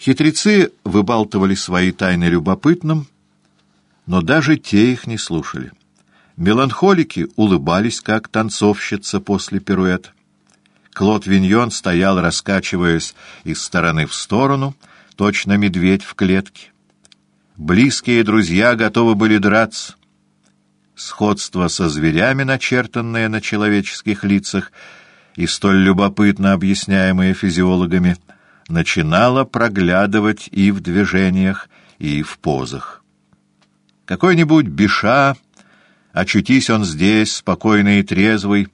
Хитрецы выбалтывали свои тайны любопытным, но даже те их не слушали. Меланхолики улыбались, как танцовщица после пируэта. Клод Виньон стоял, раскачиваясь из стороны в сторону, точно медведь в клетке. Близкие друзья готовы были драться. Сходство со зверями, начертанное на человеческих лицах и столь любопытно объясняемое физиологами, начинало проглядывать и в движениях, и в позах. Какой-нибудь Биша, очутись он здесь, спокойный и трезвый,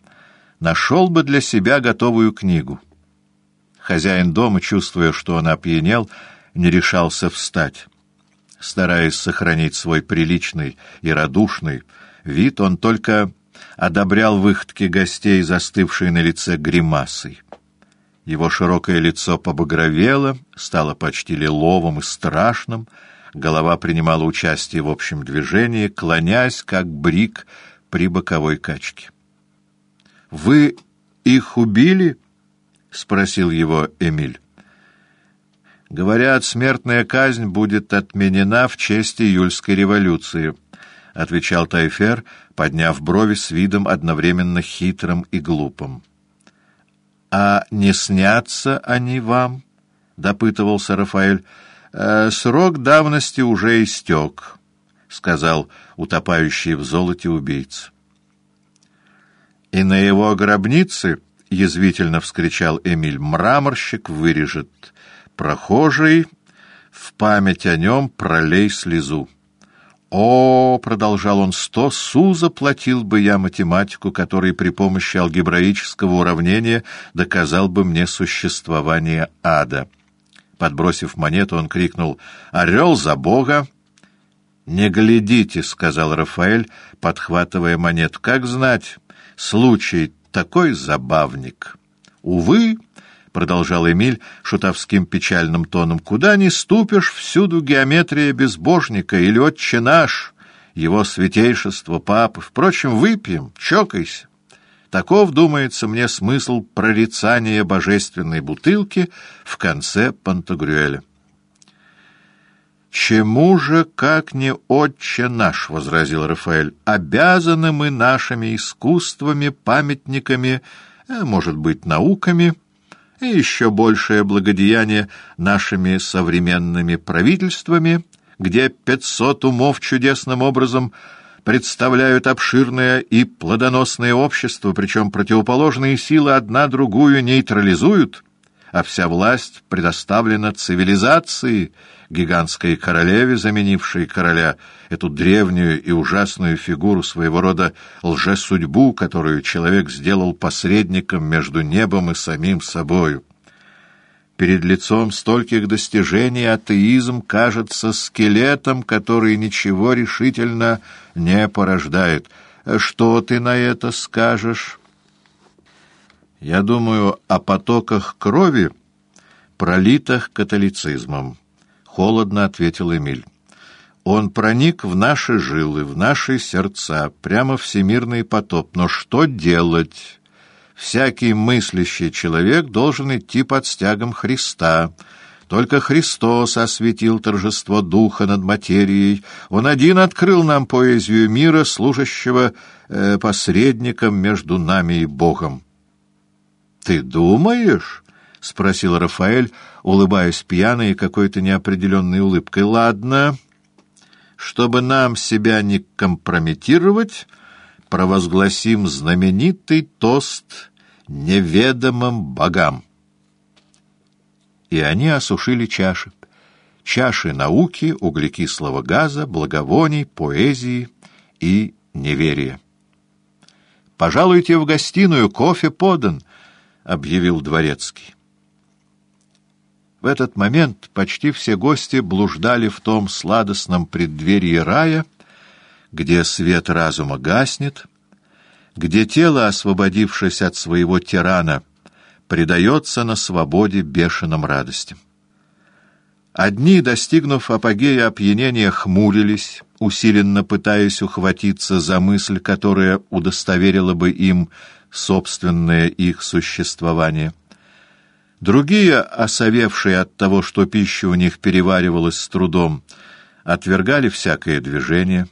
нашел бы для себя готовую книгу. Хозяин дома, чувствуя, что он опьянел, не решался встать. Стараясь сохранить свой приличный и радушный вид, он только одобрял выходки гостей, застывшие на лице гримасой. Его широкое лицо побагровело, стало почти лиловым и страшным, голова принимала участие в общем движении, клонясь, как брик при боковой качке. «Вы их убили?» — спросил его Эмиль. «Говорят, смертная казнь будет отменена в честь июльской революции», — отвечал Тайфер, подняв брови с видом одновременно хитрым и глупым. «А не снятся они вам?» — допытывался Рафаэль. «Э, «Срок давности уже истек», — сказал утопающий в золоте убийца. «И на его гробнице, — язвительно вскричал Эмиль, — мраморщик вырежет. Прохожий, в память о нем пролей слезу. «О, — продолжал он, — сто су заплатил бы я математику, который при помощи алгебраического уравнения доказал бы мне существование ада». Подбросив монету, он крикнул «Орел за Бога!» «Не глядите», — сказал Рафаэль, подхватывая монету. «Как знать, случай такой забавник. Увы, — продолжал Эмиль шутовским печальным тоном, — куда ни ступишь, всюду геометрия безбожника или отче наш, его святейшество папы. Впрочем, выпьем, чокайся. Таков, думается мне, смысл прорицания божественной бутылки в конце Пантагрюэля. «Чему же, как не отче наш, — возразил Рафаэль, — обязаны мы нашими искусствами, памятниками, э, может быть, науками, и еще большее благодеяние нашими современными правительствами, где пятьсот умов чудесным образом представляют обширное и плодоносное общество, причем противоположные силы одна другую нейтрализуют, а вся власть предоставлена цивилизации — гигантской королеве, заменившей короля, эту древнюю и ужасную фигуру своего рода лжесудьбу, которую человек сделал посредником между небом и самим собою. Перед лицом стольких достижений атеизм кажется скелетом, который ничего решительно не порождает. Что ты на это скажешь? Я думаю о потоках крови, пролитых католицизмом холодно ответил Эмиль. Он проник в наши жилы, в наши сердца, прямо всемирный потоп. Но что делать? Всякий мыслящий человек должен идти под стягом Христа. Только Христос осветил торжество Духа над материей. Он один открыл нам поэзию мира, служащего э, посредником между нами и Богом. «Ты думаешь?» — спросил Рафаэль, улыбаясь пьяной и какой-то неопределенной улыбкой. «Ладно, чтобы нам себя не компрометировать, провозгласим знаменитый тост неведомым богам». И они осушили чаши. Чаши науки, углекислого газа, благовоний, поэзии и неверия. «Пожалуйте в гостиную, кофе подан», — объявил дворецкий. В этот момент почти все гости блуждали в том сладостном преддверии рая, где свет разума гаснет, где тело, освободившись от своего тирана, предается на свободе бешеным радостям. Одни, достигнув апогея опьянения, хмурились, усиленно пытаясь ухватиться за мысль, которая удостоверила бы им собственное их существование — Другие, осовевшие от того, что пища у них переваривалась с трудом, отвергали всякое движение.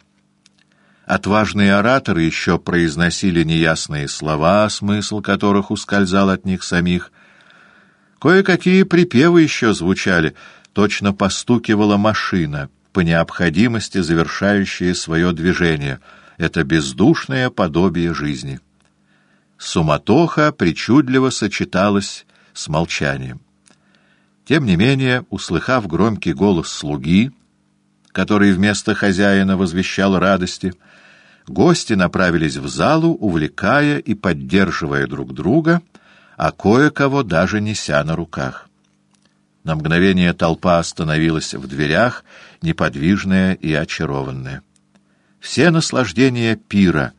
Отважные ораторы еще произносили неясные слова, смысл которых ускользал от них самих. Кое-какие припевы еще звучали, точно постукивала машина, по необходимости завершающая свое движение. Это бездушное подобие жизни. Суматоха причудливо сочеталась с молчанием. Тем не менее, услыхав громкий голос слуги, который вместо хозяина возвещал радости, гости направились в залу, увлекая и поддерживая друг друга, а кое-кого даже неся на руках. На мгновение толпа остановилась в дверях, неподвижная и очарованная. Все наслаждения пира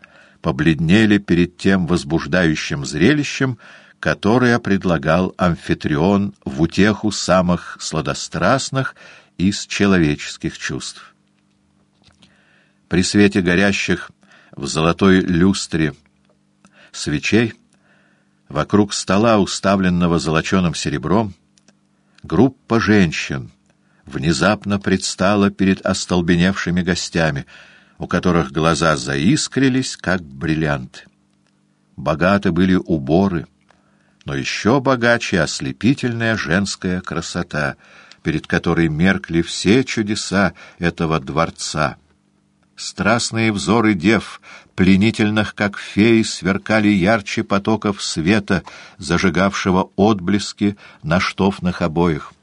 побледнели перед тем возбуждающим зрелищем, которое предлагал амфитрион в утеху самых сладострастных из человеческих чувств. При свете горящих в золотой люстре свечей, вокруг стола, уставленного золоченым серебром, группа женщин внезапно предстала перед остолбеневшими гостями, у которых глаза заискрились, как бриллианты. Богаты были уборы — но еще богаче ослепительная женская красота, перед которой меркли все чудеса этого дворца. Страстные взоры дев, пленительных как феи, сверкали ярче потоков света, зажигавшего отблески на штофных обоях,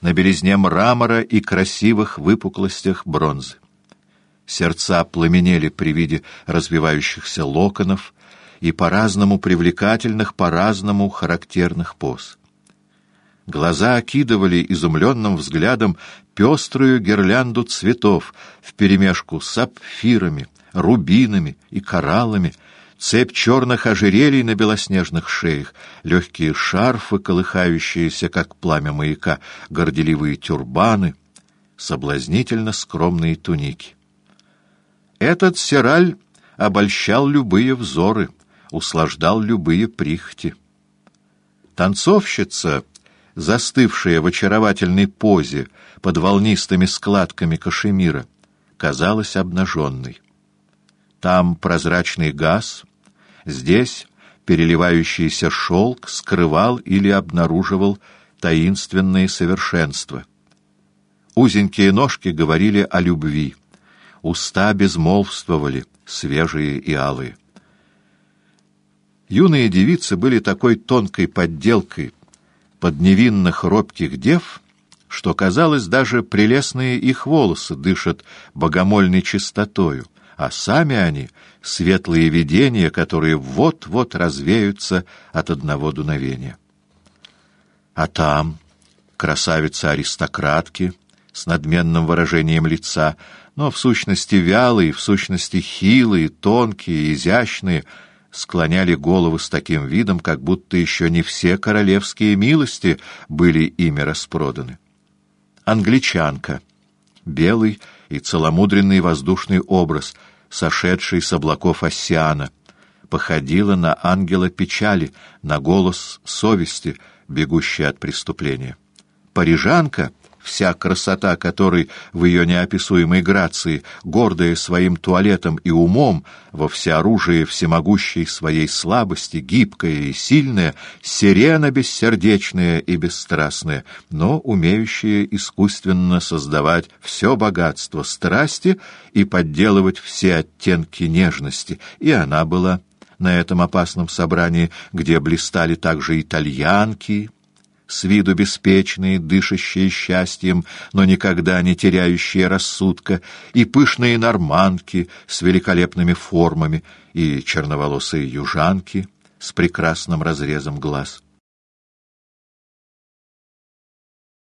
на белизне мрамора и красивых выпуклостях бронзы. Сердца пламенели при виде развивающихся локонов, и по-разному привлекательных, по-разному характерных поз. Глаза окидывали изумленным взглядом пеструю гирлянду цветов вперемешку с сапфирами, рубинами и кораллами, цепь черных ожерелий на белоснежных шеях, легкие шарфы, колыхающиеся, как пламя маяка, горделивые тюрбаны, соблазнительно скромные туники. Этот сираль обольщал любые взоры — услаждал любые прихти. Танцовщица, застывшая в очаровательной позе под волнистыми складками кашемира, казалась обнаженной. Там прозрачный газ, здесь переливающийся шелк скрывал или обнаруживал таинственные совершенства. Узенькие ножки говорили о любви, уста безмолвствовали, свежие и алые. Юные девицы были такой тонкой подделкой под невинных робких дев, что, казалось, даже прелестные их волосы дышат богомольной чистотою, а сами они — светлые видения, которые вот-вот развеются от одного дуновения. А там красавицы-аристократки с надменным выражением лица, но в сущности вялые, в сущности хилые, тонкие, изящные — склоняли голову с таким видом, как будто еще не все королевские милости были ими распроданы. Англичанка. Белый и целомудренный воздушный образ, сошедший с облаков Оссиана, походила на ангела печали, на голос совести, бегущий от преступления. Парижанка — вся красота которой в ее неописуемой грации, гордая своим туалетом и умом, во всеоружии всемогущей своей слабости, гибкая и сильная, сирена бессердечная и бесстрастная, но умеющая искусственно создавать все богатство страсти и подделывать все оттенки нежности, и она была на этом опасном собрании, где блистали также итальянки, с виду беспечные, дышащие счастьем, но никогда не теряющие рассудка, и пышные норманки с великолепными формами, и черноволосые южанки с прекрасным разрезом глаз.